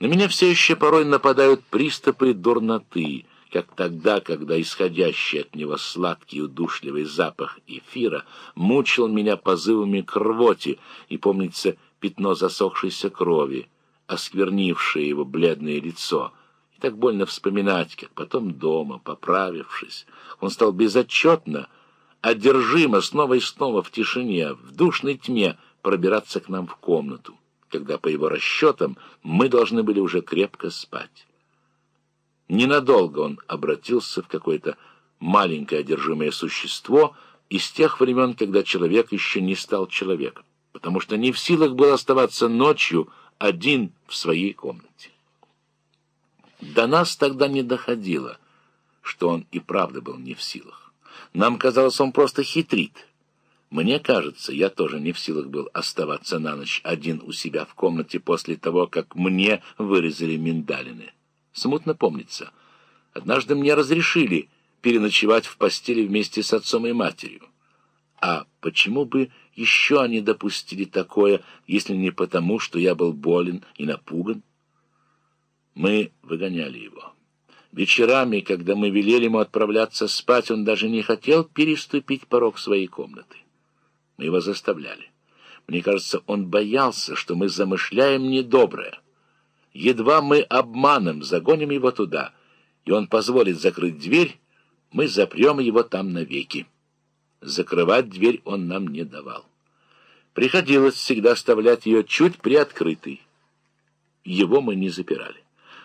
На меня все еще порой нападают приступы дурноты, как тогда, когда исходящий от него сладкий удушливый запах эфира мучил меня позывами к рвоте, и, помнится, пятно засохшейся крови, осквернившее его бледное лицо. И так больно вспоминать, как потом дома, поправившись, он стал безотчетно, одержимо снова и снова в тишине, в душной тьме пробираться к нам в комнату, когда, по его расчетам, мы должны были уже крепко спать. Ненадолго он обратился в какое-то маленькое одержимое существо из тех времен, когда человек еще не стал человеком, потому что не в силах был оставаться ночью один в своей комнате. До нас тогда не доходило, что он и правда был не в силах. Нам казалось, он просто хитрит. Мне кажется, я тоже не в силах был оставаться на ночь один у себя в комнате после того, как мне вырезали миндалины. Смутно помнится. Однажды мне разрешили переночевать в постели вместе с отцом и матерью. А почему бы еще они допустили такое, если не потому, что я был болен и напуган? Мы выгоняли его. Вечерами, когда мы велели ему отправляться спать, он даже не хотел переступить порог своей комнаты. Мы его заставляли. Мне кажется, он боялся, что мы замышляем недоброе. Едва мы обманом загоним его туда, и он позволит закрыть дверь, мы запрем его там навеки. Закрывать дверь он нам не давал. Приходилось всегда оставлять ее чуть приоткрытой. Его мы не запирали.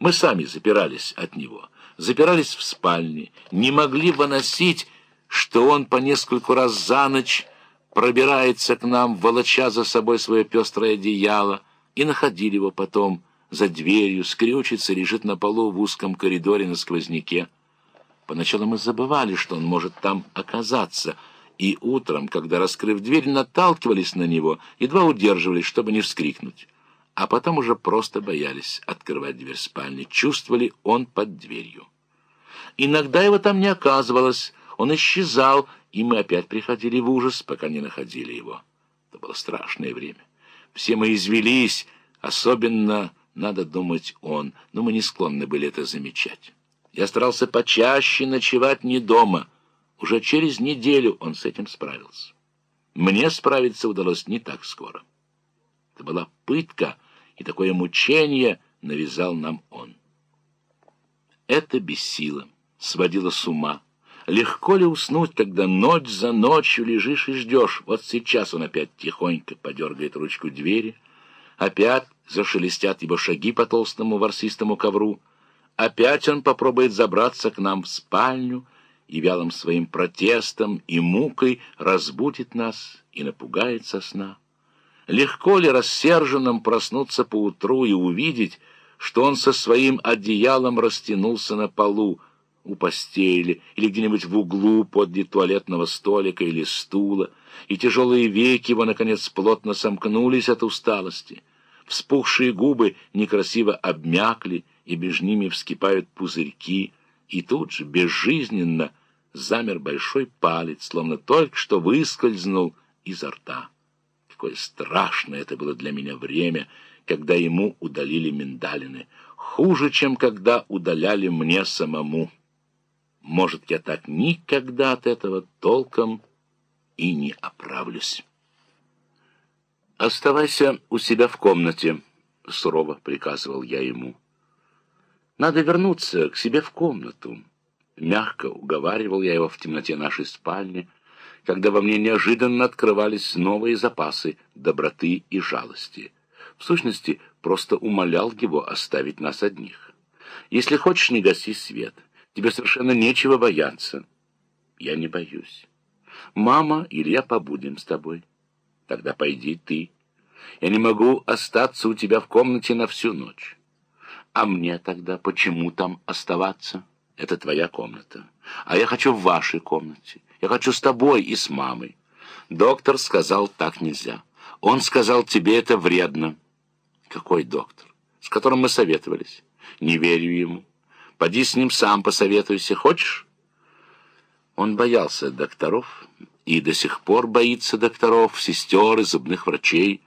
Мы сами запирались от него, запирались в спальне, не могли выносить, что он по нескольку раз за ночь пробирается к нам, волоча за собой свое пестрое одеяло, и находили его потом, за дверью, скрючится, лежит на полу в узком коридоре на сквозняке. Поначалу мы забывали, что он может там оказаться, и утром, когда, раскрыв дверь, наталкивались на него, едва удерживались, чтобы не вскрикнуть. А потом уже просто боялись открывать дверь спальни, чувствовали он под дверью. Иногда его там не оказывалось, он исчезал, и мы опять приходили в ужас, пока не находили его. Это было страшное время. Все мы извелись, особенно надо думать он, но мы не склонны были это замечать. Я старался почаще ночевать не дома. Уже через неделю он с этим справился. Мне справиться удалось не так скоро. Это была пытка, и такое мучение навязал нам он. Это бессило, сводило с ума. Легко ли уснуть, когда ночь за ночью лежишь и ждешь? Вот сейчас он опять тихонько подергает ручку двери, опять зашелестят его шаги по толстому ворсистому ковру. Опять он попробует забраться к нам в спальню и вялым своим протестом и мукой разбудит нас и напугает со сна. Легко ли рассерженным проснуться поутру и увидеть, что он со своим одеялом растянулся на полу, у постели или где-нибудь в углу подле туалетного столика или стула, и тяжелые веки его, наконец, плотно сомкнулись от усталости — Вспухшие губы некрасиво обмякли, и между ними вскипают пузырьки, и тут же, безжизненно, замер большой палец, словно только что выскользнул изо рта. Какое страшное это было для меня время, когда ему удалили миндалины. Хуже, чем когда удаляли мне самому. Может, я так никогда от этого толком и не оправлюсь. «Оставайся у себя в комнате», — сурово приказывал я ему. «Надо вернуться к себе в комнату». Мягко уговаривал я его в темноте нашей спальни, когда во мне неожиданно открывались новые запасы доброты и жалости. В сущности, просто умолял его оставить нас одних. «Если хочешь, не гаси свет. Тебе совершенно нечего бояться». «Я не боюсь. Мама или я побудем с тобой». Тогда пойди ты. Я не могу остаться у тебя в комнате на всю ночь. А мне тогда почему там оставаться? Это твоя комната. А я хочу в вашей комнате. Я хочу с тобой и с мамой. Доктор сказал, так нельзя. Он сказал, тебе это вредно. Какой доктор? С которым мы советовались. Не верю ему. Поди с ним сам посоветуйся. Хочешь? Он боялся докторов и до сих пор боится докторов, сестер и зубных врачей.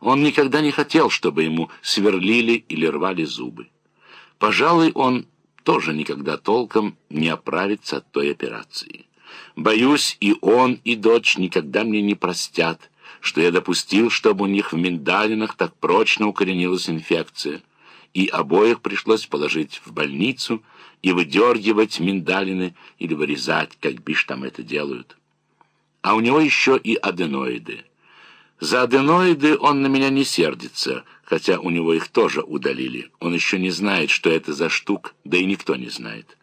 Он никогда не хотел, чтобы ему сверлили или рвали зубы. Пожалуй, он тоже никогда толком не оправится от той операции. Боюсь, и он, и дочь никогда мне не простят, что я допустил, чтобы у них в миндалинах так прочно укоренилась инфекция, и обоих пришлось положить в больницу и выдергивать миндалины или вырезать, как бишь там это делают. А у него еще и аденоиды. За аденоиды он на меня не сердится, хотя у него их тоже удалили. Он еще не знает, что это за штук, да и никто не знает.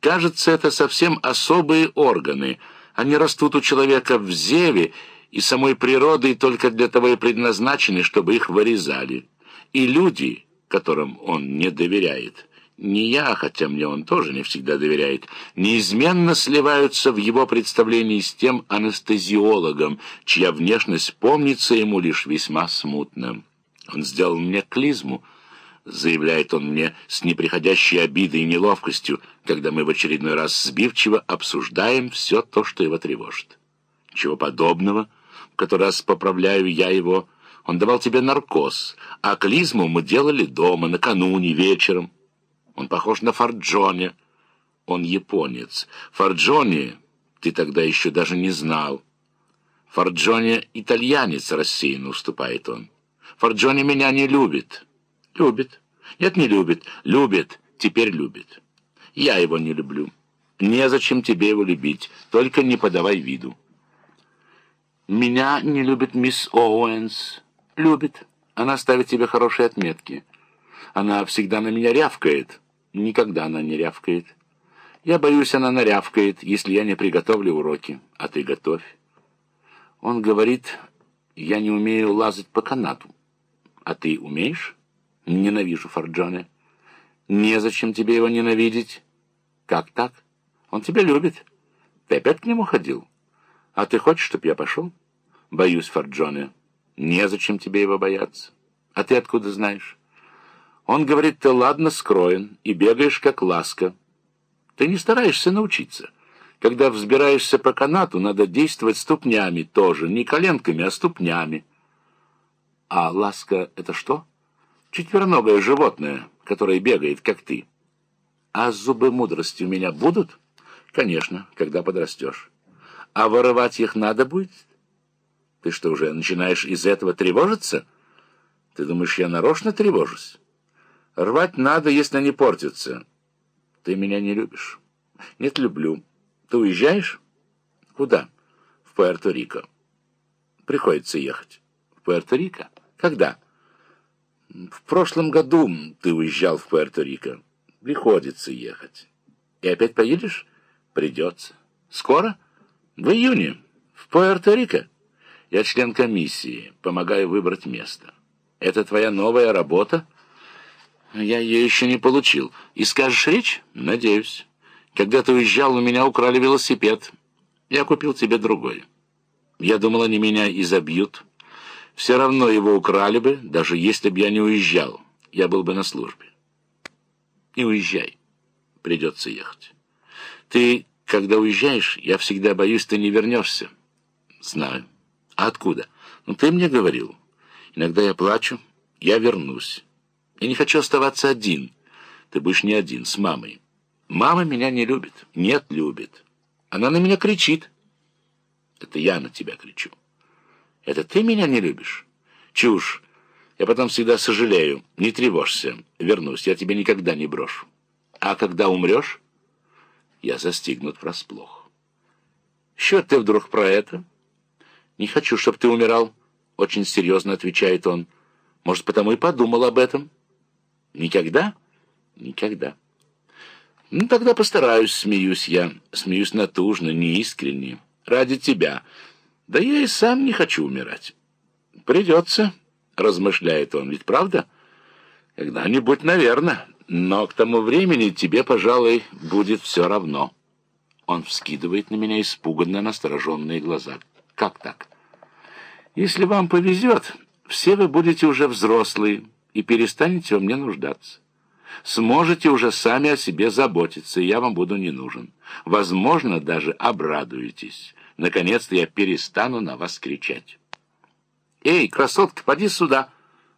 Кажется, это совсем особые органы. Они растут у человека в зеве, и самой природой только для того и предназначены, чтобы их вырезали. И люди, которым он не доверяет, не я, хотя мне он тоже не всегда доверяет, неизменно сливаются в его представлении с тем анестезиологом, чья внешность помнится ему лишь весьма смутно. Он сделал мне клизму, заявляет он мне с неприходящей обидой и неловкостью, когда мы в очередной раз сбивчиво обсуждаем все то, что его тревожит. Чего подобного, в который раз поправляю я его, он давал тебе наркоз, а клизму мы делали дома, накануне, вечером. Он похож на Фарджоне. Он японец. Фарджоне ты тогда еще даже не знал. Фарджоне итальянец, рассеянно уступает он. Фарджоне меня не любит. Любит. Нет, не любит. Любит. Теперь любит. Я его не люблю. Незачем тебе его любить. Только не подавай виду. Меня не любит мисс Оуэнс. Любит. Она ставит тебе хорошие отметки. Она всегда на меня рявкает. Никогда она не рявкает. Я боюсь, она нарявкает, если я не приготовлю уроки. А ты готовь. Он говорит, я не умею лазать по канату. А ты умеешь? Ненавижу Форджоне. Незачем тебе его ненавидеть. Как так? Он тебя любит. Ты опять к нему ходил? А ты хочешь, чтобы я пошел? Боюсь, Форджоне. Незачем тебе его бояться. А ты откуда знаешь? Он говорит, ты ладно скроен и бегаешь, как ласка. Ты не стараешься научиться. Когда взбираешься по канату, надо действовать ступнями тоже, не коленками, а ступнями. А ласка — это что? Четвероногое животное, которое бегает, как ты. А зубы мудрости у меня будут? Конечно, когда подрастешь. А вырывать их надо будет? Ты что, уже начинаешь из этого тревожиться? Ты думаешь, я нарочно тревожусь? Рвать надо, если они портятся. Ты меня не любишь. Нет, люблю. Ты уезжаешь? Куда? В Пуэрто-Рико. Приходится ехать. В Пуэрто-Рико? Когда? В прошлом году ты уезжал в Пуэрто-Рико. Приходится ехать. И опять поедешь? Придется. Скоро? В июне. В Пуэрто-Рико. Я член комиссии, помогаю выбрать место. Это твоя новая работа? Я ее еще не получил. И скажешь речь? Надеюсь. Когда ты уезжал, у меня украли велосипед. Я купил тебе другой. Я думал, они меня изобьют. Все равно его украли бы, даже если бы я не уезжал. Я был бы на службе. Не уезжай. Придется ехать. Ты, когда уезжаешь, я всегда боюсь, ты не вернешься. Знаю. А откуда? Ну, ты мне говорил. Иногда я плачу, я вернусь. Я не хочу оставаться один. Ты будешь не один, с мамой. Мама меня не любит. Нет, любит. Она на меня кричит. Это я на тебя кричу. Это ты меня не любишь? Чушь. Я потом всегда сожалею. Не тревожься. Вернусь. Я тебя никогда не брошу. А когда умрешь, я застигнут врасплох. Что ты вдруг про это? Не хочу, чтобы ты умирал. Очень серьезно отвечает он. Может, потому и подумал об этом. Никогда? Никогда. Ну, тогда постараюсь, смеюсь я. Смеюсь натужно, неискренне. Ради тебя. Да я и сам не хочу умирать. Придется, размышляет он. Ведь правда? Когда-нибудь, наверное. Но к тому времени тебе, пожалуй, будет все равно. Он вскидывает на меня испуганно настороженные глаза. Как так? Если вам повезет, все вы будете уже взрослые и перестанете во мне нуждаться. Сможете уже сами о себе заботиться, и я вам буду не нужен. Возможно, даже обрадуетесь. Наконец-то я перестану на вас кричать». «Эй, красотка, поди сюда!»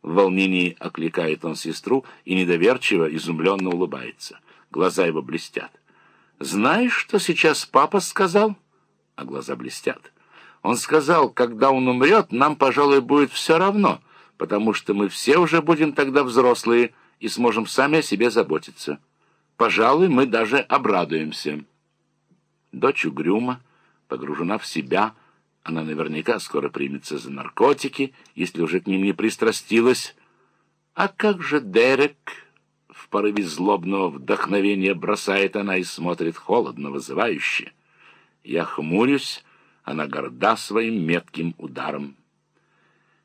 В волнении окликает он сестру и недоверчиво, изумленно улыбается. Глаза его блестят. «Знаешь, что сейчас папа сказал?» А глаза блестят. «Он сказал, когда он умрет, нам, пожалуй, будет все равно, потому что мы все уже будем тогда взрослые и сможем сами о себе заботиться. Пожалуй, мы даже обрадуемся». Дочь угрюма, погружена в себя, она наверняка скоро примется за наркотики, если уже к ним не пристрастилась. А как же Дерек? В порыве злобного вдохновения бросает она и смотрит холодно, вызывающе. Я хмурюсь, она горда своим метким ударом